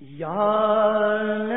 یار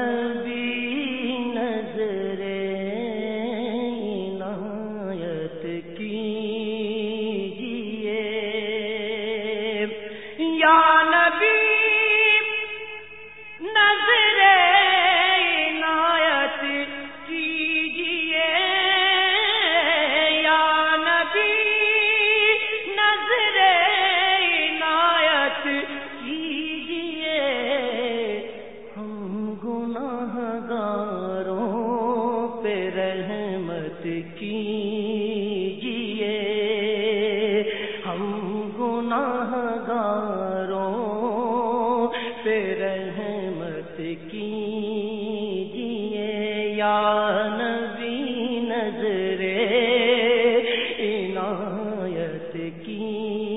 گناہ گاروں پہ رحمت کیجیے یا نبی نظرے عنایت کی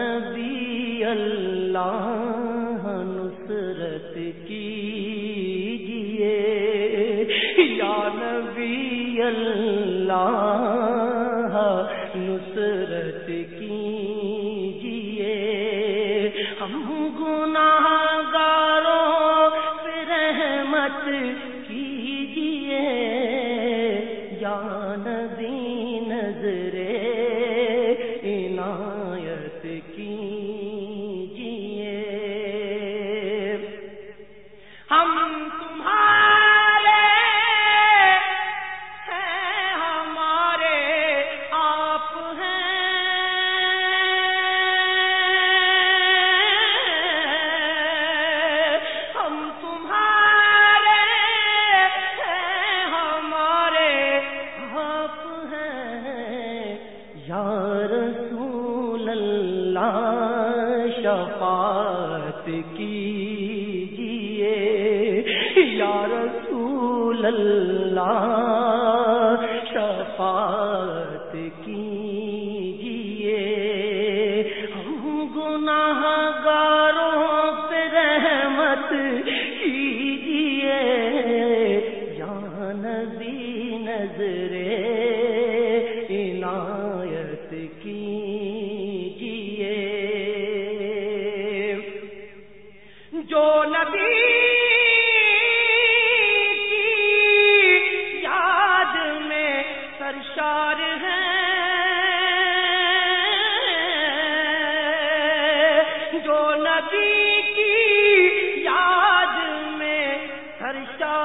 نبی اللہ نصرت کیجیے۔ یا نبی اللہ نصرت کیجیے۔ ہم گناہ گاروں پہ رحمت کیجیے۔ یا نبی نظر انعام کی شفاعت کیجیے یا رسول اللہ، شفاعت کیجیے ہم گناہ گاروں پہ رحمت کیجیے یا نبی نظریں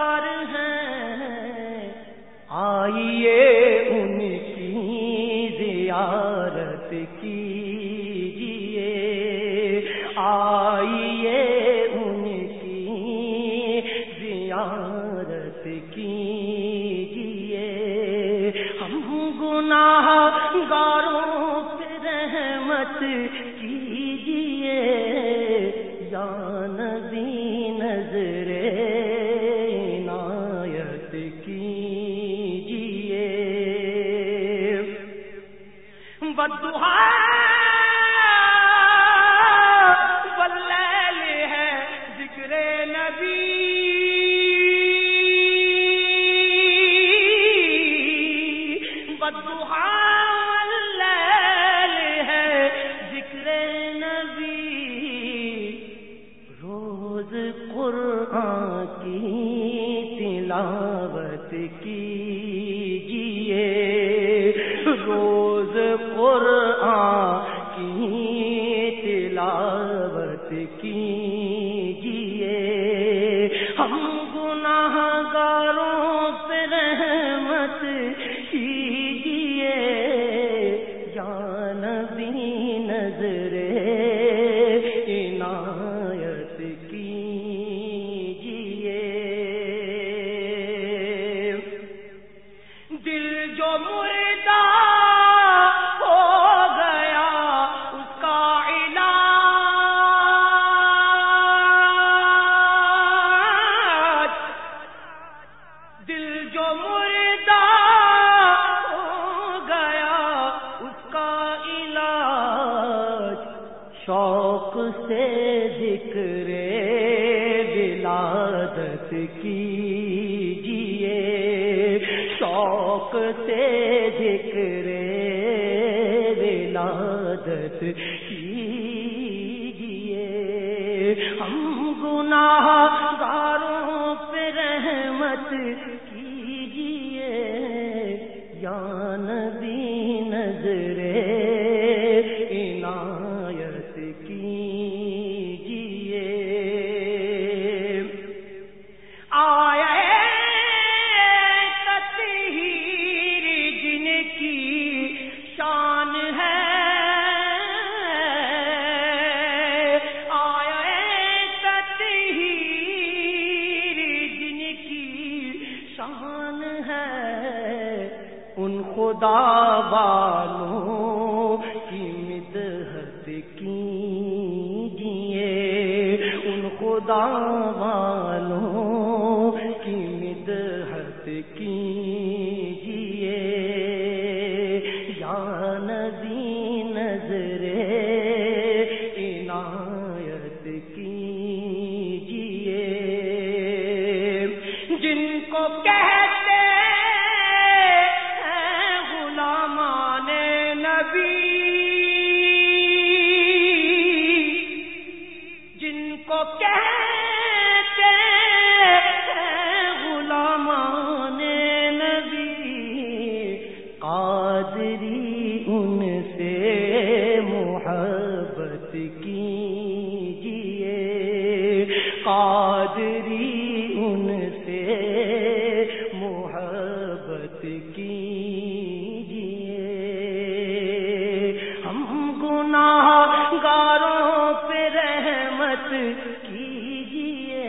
یار ہیں آئیے ان کی زیارت کیجیے۔ آئیے ان کی زیارت کی قرآن کی تلاوت کیجیے روز قرآن کی تلاوت کی شوق سے ذکر ولادت کی جیے شوق سے ذکر ولادت ہم گناہ گاروں پہ رحمت کیجیے یا نبی ان خدا والوں کی مدحت کی جیے ان خدا والوں کی مدحت کی جیے یا نبی نظر عنایت کی جیے جن کو کہتے قادری ان سے محبت کیجیے۔ ہم گناہ گاروں پہ رحمت کیجیے۔